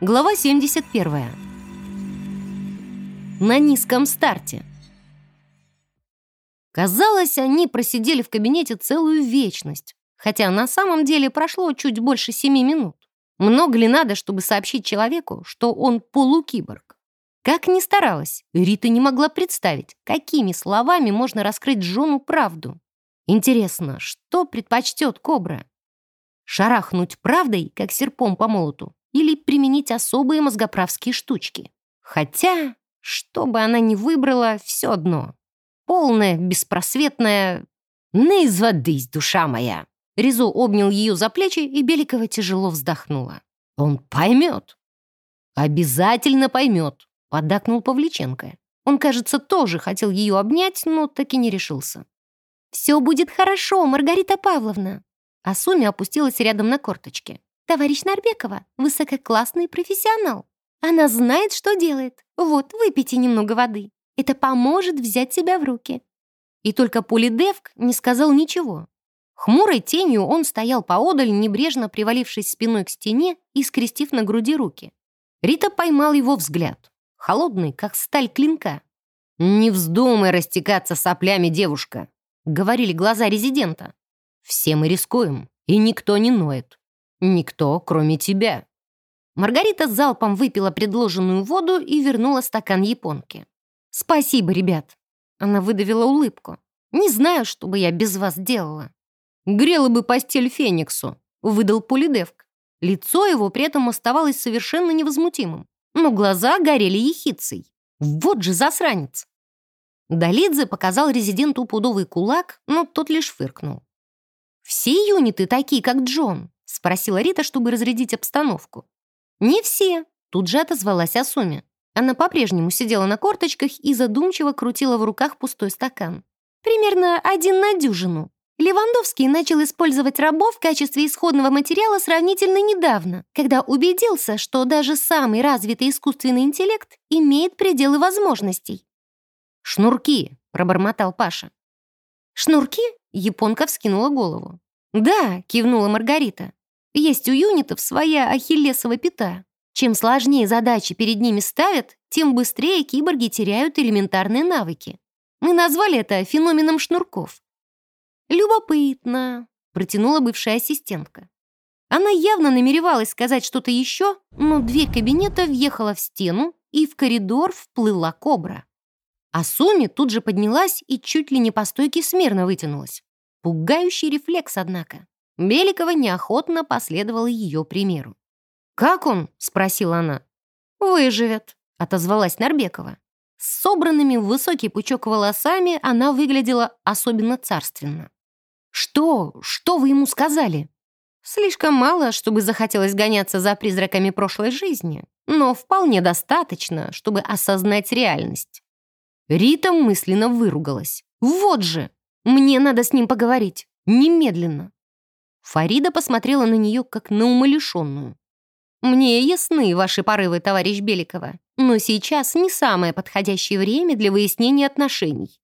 Глава 71. На низком старте. Казалось, они просидели в кабинете целую вечность, хотя на самом деле прошло чуть больше семи минут. Много ли надо, чтобы сообщить человеку, что он полукиборг? Как ни старалась, Рита не могла представить, какими словами можно раскрыть Джону правду. Интересно, что предпочтет Кобра? Шарахнуть правдой, как серпом по молоту, или применить особые мозгоправские штучки. Хотя, что бы она ни выбрала, все одно. Полная, беспросветная... «Не изводись, душа моя!» Ризо обнял ее за плечи, и Беликова тяжело вздохнула. «Он поймет!» «Обязательно поймет!» — поддакнул Павличенко. Он, кажется, тоже хотел ее обнять, но таки не решился. «Все будет хорошо, Маргарита Павловна!» Асуми опустилась рядом на корточки. Товарищ Нарбекова — высококлассный профессионал. Она знает, что делает. Вот, выпейте немного воды. Это поможет взять себя в руки». И только Полидевк не сказал ничего. Хмурой тенью он стоял поодаль, небрежно привалившись спиной к стене и скрестив на груди руки. Рита поймал его взгляд. Холодный, как сталь клинка. «Не вздумай растекаться соплями, девушка», — говорили глаза резидента. «Все мы рискуем, и никто не ноет. Никто, кроме тебя». Маргарита залпом выпила предложенную воду и вернула стакан японки. «Спасибо, ребят». Она выдавила улыбку. «Не знаю, что бы я без вас делала». «Грела бы постель Фениксу», — выдал Полидевк. Лицо его при этом оставалось совершенно невозмутимым, но глаза горели ехицей. Вот же засранец! Долидзе показал резиденту пудовый кулак, но тот лишь фыркнул. «Все юниты такие, как Джон», — спросила Рита, чтобы разрядить обстановку. «Не все», — тут же отозвалась Асуми. Она по-прежнему сидела на корточках и задумчиво крутила в руках пустой стакан. «Примерно один на дюжину. Левандовский начал использовать рабов в качестве исходного материала сравнительно недавно, когда убедился, что даже самый развитый искусственный интеллект имеет пределы возможностей». «Шнурки», — пробормотал Паша. «Шнурки?» — японка вскинула голову. «Да», — кивнула Маргарита. «Есть у юнитов своя ахиллесова пята. Чем сложнее задачи перед ними ставят, тем быстрее киборги теряют элементарные навыки. Мы назвали это феноменом шнурков». «Любопытно», — протянула бывшая ассистентка. Она явно намеревалась сказать что-то еще, но дверь кабинета въехала в стену, и в коридор вплыла кобра. А Суми тут же поднялась и чуть ли не по стойке смирно вытянулась. Пугающий рефлекс, однако. Беликова неохотно последовала ее примеру. «Как он?» — спросила она. «Выживет», — отозвалась Нарбекова. С собранными в высокий пучок волосами она выглядела особенно царственно. «Что? Что вы ему сказали?» «Слишком мало, чтобы захотелось гоняться за призраками прошлой жизни, но вполне достаточно, чтобы осознать реальность». Рита мысленно выругалась. «Вот же! Мне надо с ним поговорить. Немедленно. Фарида посмотрела на нее, как на умалишенную. «Мне ясны ваши порывы, товарищ Беликова, но сейчас не самое подходящее время для выяснения отношений.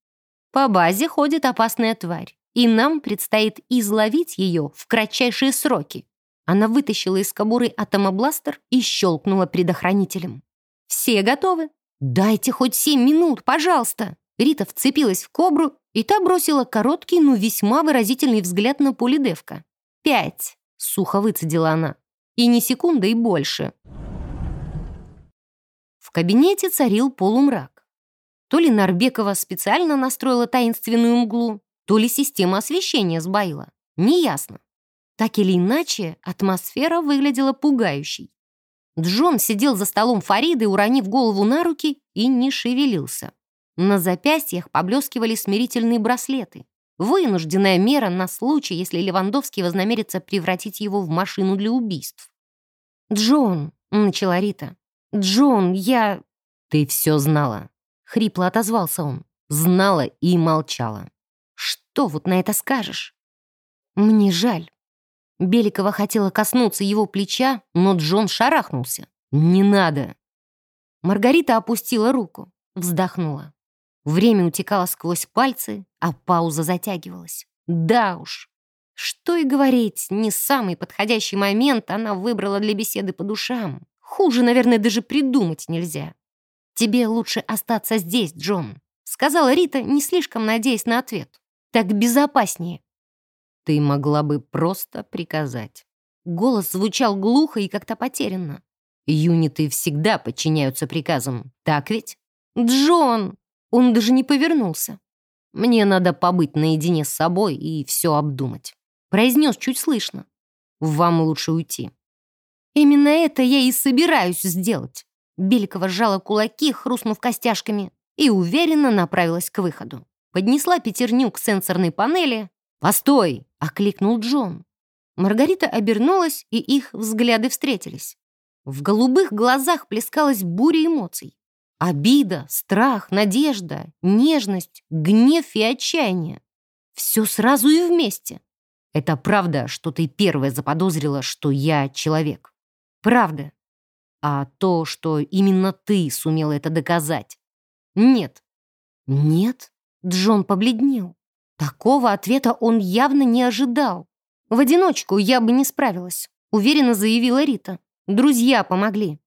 По базе ходит опасная тварь, и нам предстоит изловить ее в кратчайшие сроки». Она вытащила из кобуры атомобластер и щелкнула предохранителем. «Все готовы? Дайте хоть семь минут, пожалуйста!» Рита вцепилась в кобру, и та бросила короткий, но весьма выразительный взгляд на Полидевка. «Пять!» — сухо выцедила она. «И не секунда, и больше!» В кабинете царил полумрак. То ли Нарбекова специально настроила таинственную мглу, то ли система освещения сбоила. Неясно. Так или иначе, атмосфера выглядела пугающей. Джон сидел за столом Фариды, уронив голову на руки, и не шевелился. На запястьях поблескивали смирительные браслеты. Вынужденная мера на случай, если Левандовский вознамерится превратить его в машину для убийств. «Джон», — начала Рита. «Джон, я...» «Ты все знала», — хрипло отозвался он. Знала и молчала. «Что вот на это скажешь?» «Мне жаль». Беликова хотела коснуться его плеча, но Джон шарахнулся. «Не надо». Маргарита опустила руку, вздохнула. Время утекало сквозь пальцы, а пауза затягивалась. Да уж. Что и говорить, не самый подходящий момент она выбрала для беседы по душам. Хуже, наверное, даже придумать нельзя. «Тебе лучше остаться здесь, Джон», — сказала Рита, не слишком надеясь на ответ. «Так безопаснее». «Ты могла бы просто приказать». Голос звучал глухо и как-то потерянно. «Юниты всегда подчиняются приказам, так ведь?» «Джон!» Он даже не повернулся. «Мне надо побыть наедине с собой и все обдумать», — произнес чуть слышно. «Вам лучше уйти». «Именно это я и собираюсь сделать». Беликова сжала кулаки, хрустнув костяшками, и уверенно направилась к выходу. Поднесла пятерню к сенсорной панели. «Постой!» — окликнул Джон. Маргарита обернулась, и их взгляды встретились. В голубых глазах плескалась буря эмоций. Обида, страх, надежда, нежность, гнев и отчаяние. Все сразу и вместе. Это правда, что ты первая заподозрила, что я человек. Правда. А то, что именно ты сумела это доказать. Нет. Нет? Джон побледнел. Такого ответа он явно не ожидал. В одиночку я бы не справилась, уверенно заявила Рита. Друзья помогли.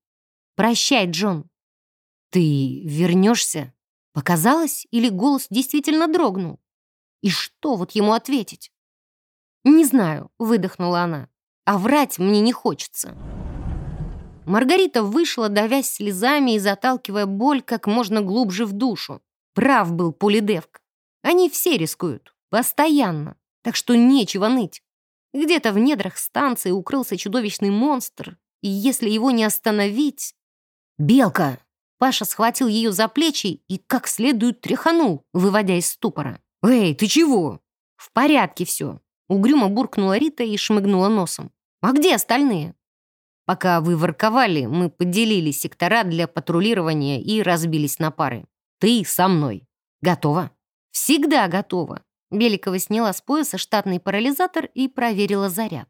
Прощай, Джон. «Ты вернешься?» Показалось, или голос действительно дрогнул? И что вот ему ответить? «Не знаю», — выдохнула она. «А врать мне не хочется». Маргарита вышла, давясь слезами и заталкивая боль как можно глубже в душу. Прав был Полидевк. Они все рискуют. Постоянно. Так что нечего ныть. Где-то в недрах станции укрылся чудовищный монстр, и если его не остановить... «Белка!» Паша схватил ее за плечи и как следует тряханул, выводя из ступора. «Эй, ты чего?» «В порядке все», — угрюмо буркнула Рита и шмыгнула носом. «А где остальные?» «Пока вы ворковали, мы поделили сектора для патрулирования и разбились на пары. Ты со мной. Готова?» «Всегда готова». Беликова сняла с пояса штатный парализатор и проверила заряд.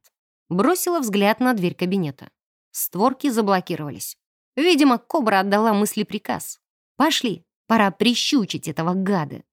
Бросила взгляд на дверь кабинета. Створки заблокировались. Видимо, кобра отдала мысли приказ. «Пошли, пора прищучить этого гада».